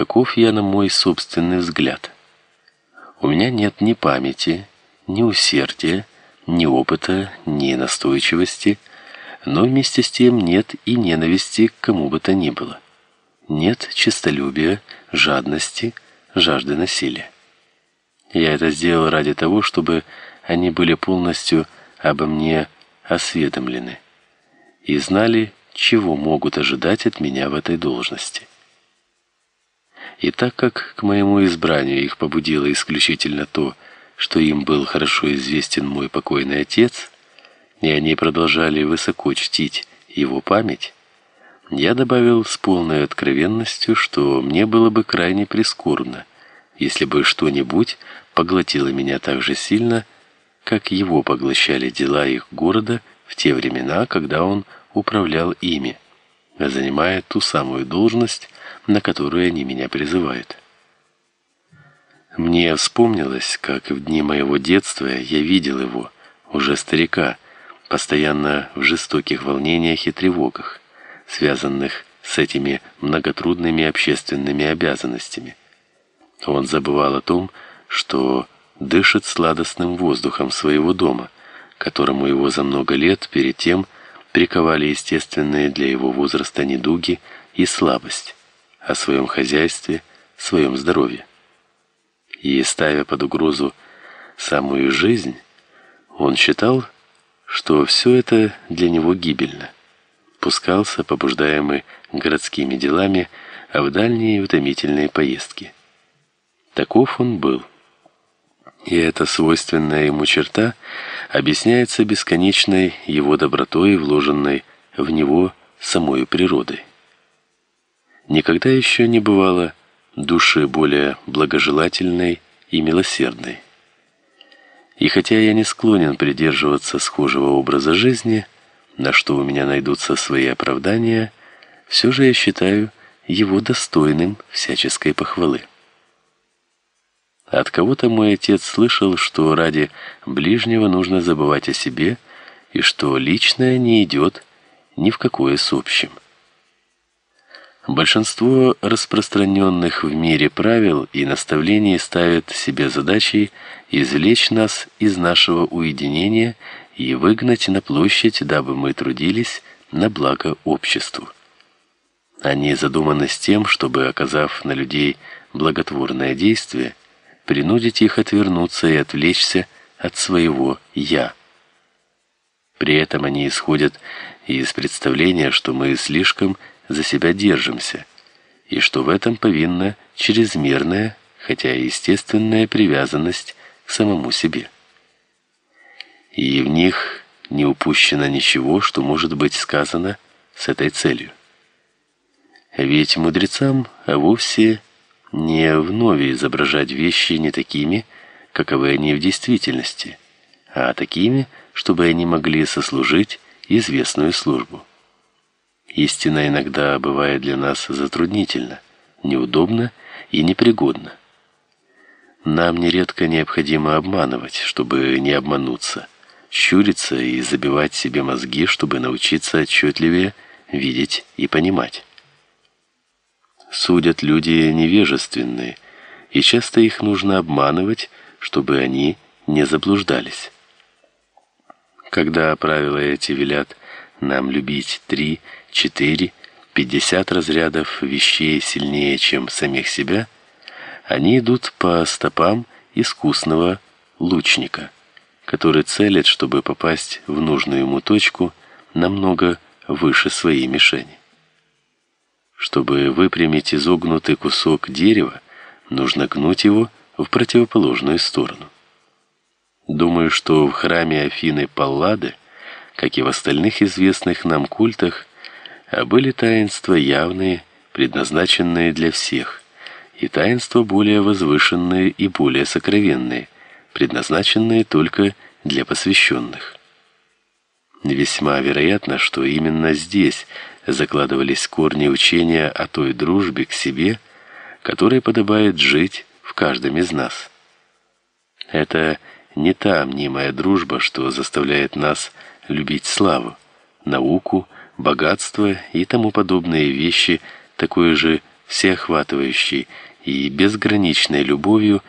каков я на мой собственный взгляд. У меня нет ни памяти, ни усердия, ни опыта, ни настойчивости, но вместе с тем нет и ненависти к кому бы то ни было. Нет честолюбия, жадности, жажды насилия. Я это сделал ради того, чтобы они были полностью обо мне осведомлены и знали, чего могут ожидать от меня в этой должности. И так как к моему избранию их побудило исключительно то, что им был хорошо известен мой покойный отец, и они продолжали высоко чтить его память, я добавил с полной откровенностью, что мне было бы крайне прискорбно, если бы что-нибудь поглотило меня так же сильно, как его поглощали дела их города в те времена, когда он управлял ими, занимая ту самую должность, на которую они меня призывают. Мне вспомнилось, как в дни моего детства я видел его, уже старика, постоянно в жестоких волнениях и тревогах, связанных с этими многотрудными общественными обязанностями. Он забывал о том, что дышит сладостным воздухом своего дома, которому его за много лет перед тем приковали естественные для его возраста недуги и слабость, о своем хозяйстве, своем здоровье и ставя под угрозу самую жизнь, он считал, что все это для него гибельно. Пускался, побуждаемый городскими делами, а в дальние утомительные поездки. Таков он был. И эта свойственная ему черта объясняется бесконечной его добротой, вложенной в него самой природой. Никогда еще не бывало души более благожелательной и милосердной. И хотя я не склонен придерживаться схожего образа жизни, на что у меня найдутся свои оправдания, все же я считаю его достойным всяческой похвалы. От кого-то мой отец слышал, что ради ближнего нужно забывать о себе, и что личное не идет ни в какое с общим. Большинство распространенных в мире правил и наставлений ставят себе задачей извлечь нас из нашего уединения и выгнать на площадь, дабы мы трудились на благо обществу. Они задуманы с тем, чтобы, оказав на людей благотворное действие, принудить их отвернуться и отвлечься от своего «я». При этом они исходят из представления, что мы слишком за себя держимся, и что в этом повинна чрезмерная, хотя и естественная привязанность к самому себе. И в них не упущено ничего, что может быть сказано с этой целью. Ведь мудрецам а вовсе не вновь изображать вещи не такими, каковы они в действительности, а такими, чтобы они могли сослужить известную службу. Истина иногда бывает для нас затруднительна, неудобна и непригодна. Нам нередко необходимо обманывать, чтобы не обмануться, щуриться и забивать себе мозги, чтобы научиться отчетливее видеть и понимать. Судят люди невежественные, и часто их нужно обманывать, чтобы они не заблуждались. Когда правила эти велят нам любить три, четыре, пятьдесят разрядов вещей сильнее, чем самих себя, они идут по стопам искусного лучника, который целит, чтобы попасть в нужную ему точку намного выше своей мишени. Чтобы выпрямить изогнутый кусок дерева, нужно гнуть его в противоположную сторону. Думаю, что в храме Афины Паллады как и в остальных известных нам культах, были таинства явные, предназначенные для всех, и таинства более возвышенные и более сокровенные, предназначенные только для посвященных. Весьма вероятно, что именно здесь закладывались корни учения о той дружбе к себе, которой подобает жить в каждом из нас. Это не та мнимая дружба, что заставляет нас любить славу, науку, богатство и тому подобные вещи такой же всеохватывающей и безграничной любовью